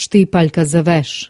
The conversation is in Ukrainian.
Штипалька завеш.